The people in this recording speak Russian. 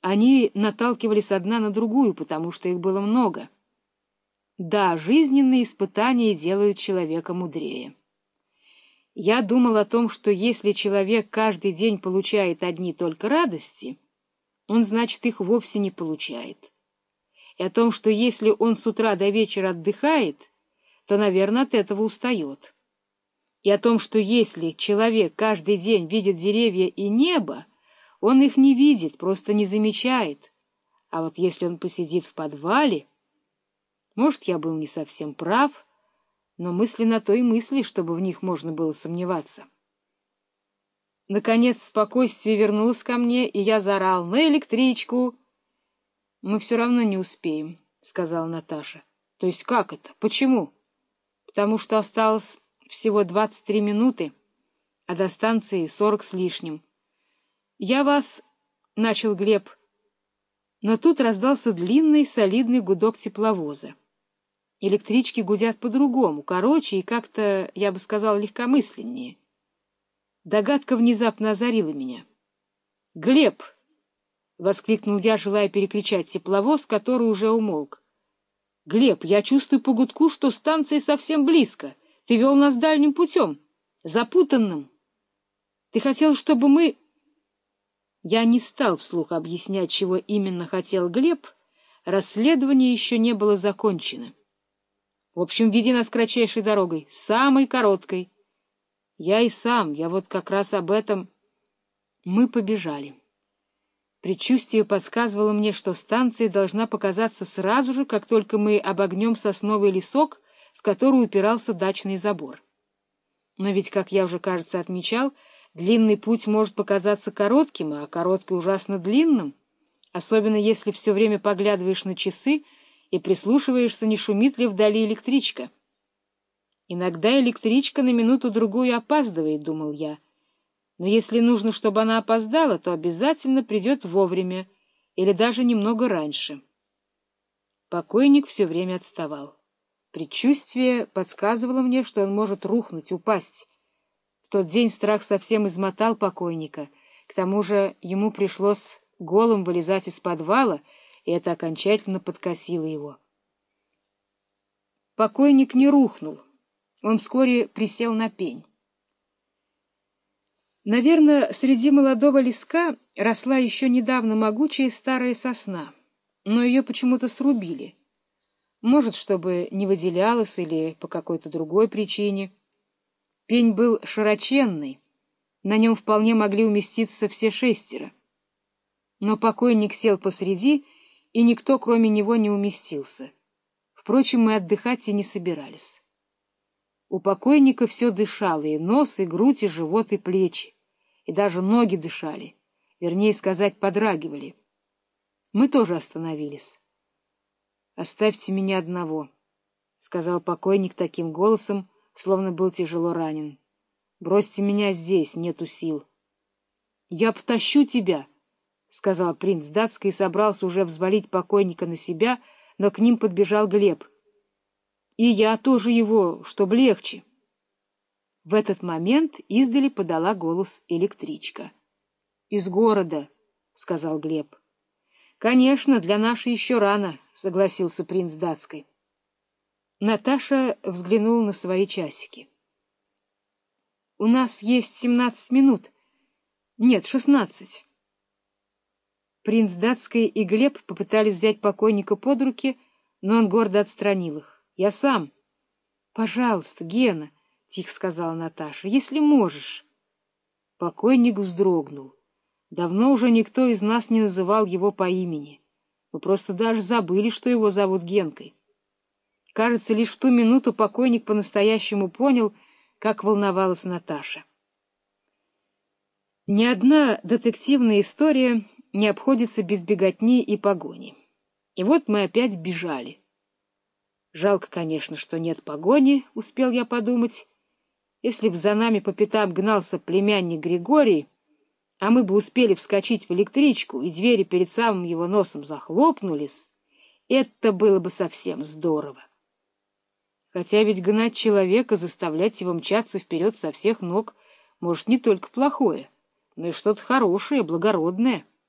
Они наталкивались одна на другую, потому что их было много. Да, жизненные испытания делают человека мудрее. Я думал о том, что если человек каждый день получает одни только радости, он, значит, их вовсе не получает. И о том, что если он с утра до вечера отдыхает, то, наверное, от этого устает. И о том, что если человек каждый день видит деревья и небо, он их не видит, просто не замечает. А вот если он посидит в подвале... Может, я был не совсем прав, но мысли на то и мысли, чтобы в них можно было сомневаться. Наконец спокойствие вернулось ко мне, и я заорал «На электричку!» — Мы все равно не успеем, — сказала Наташа. — То есть как это? Почему? — Потому что осталось всего двадцать три минуты, а до станции сорок с лишним. — Я вас... — начал Глеб. Но тут раздался длинный солидный гудок тепловоза. Электрички гудят по-другому, короче и как-то, я бы сказал, легкомысленнее. Догадка внезапно озарила меня. — Глеб! — воскликнул я, желая перекричать тепловоз, который уже умолк. — Глеб, я чувствую по гудку, что станция совсем близко. Ты вел нас дальним путем, запутанным. Ты хотел, чтобы мы... Я не стал вслух объяснять, чего именно хотел Глеб. Расследование еще не было закончено. В общем, веди нас кратчайшей дорогой, самой короткой. Я и сам, я вот как раз об этом... Мы побежали. Предчувствие подсказывало мне, что станция должна показаться сразу же, как только мы обогнем сосновый лесок, в который упирался дачный забор. Но ведь, как я уже, кажется, отмечал, длинный путь может показаться коротким, а короткий ужасно длинным, особенно если все время поглядываешь на часы, и прислушиваешься, не шумит ли вдали электричка. Иногда электричка на минуту-другую опаздывает, — думал я. Но если нужно, чтобы она опоздала, то обязательно придет вовремя или даже немного раньше. Покойник все время отставал. Предчувствие подсказывало мне, что он может рухнуть, упасть. Тот день страх совсем измотал покойника. К тому же ему пришлось голым вылезать из подвала — и это окончательно подкосило его. Покойник не рухнул, он вскоре присел на пень. Наверное, среди молодого леска росла еще недавно могучая старая сосна, но ее почему-то срубили. Может, чтобы не выделялась или по какой-то другой причине. Пень был широченный, на нем вполне могли уместиться все шестеро. Но покойник сел посреди и никто, кроме него, не уместился. Впрочем, мы отдыхать и не собирались. У покойника все дышало, и нос, и грудь, и живот, и плечи, и даже ноги дышали, вернее сказать, подрагивали. Мы тоже остановились. — Оставьте меня одного, — сказал покойник таким голосом, словно был тяжело ранен. — Бросьте меня здесь, нету сил. — Я потащу тебя, —— сказал принц датский и собрался уже взвалить покойника на себя, но к ним подбежал Глеб. — И я тоже его, чтоб легче. В этот момент издали подала голос электричка. — Из города, — сказал Глеб. — Конечно, для нашей еще рано, — согласился принц датской. Наташа взглянула на свои часики. — У нас есть семнадцать минут. Нет, шестнадцать. Принц Датский и Глеб попытались взять покойника под руки, но он гордо отстранил их. — Я сам. — Пожалуйста, Гена, — тихо сказала Наташа, — если можешь. Покойник вздрогнул. Давно уже никто из нас не называл его по имени. Мы просто даже забыли, что его зовут Генкой. Кажется, лишь в ту минуту покойник по-настоящему понял, как волновалась Наташа. Ни одна детективная история не обходится без беготни и погони. И вот мы опять бежали. Жалко, конечно, что нет погони, успел я подумать. Если б за нами по пятам гнался племянник Григорий, а мы бы успели вскочить в электричку, и двери перед самым его носом захлопнулись, это было бы совсем здорово. Хотя ведь гнать человека, заставлять его мчаться вперед со всех ног, может не только плохое, но и что-то хорошее, благородное —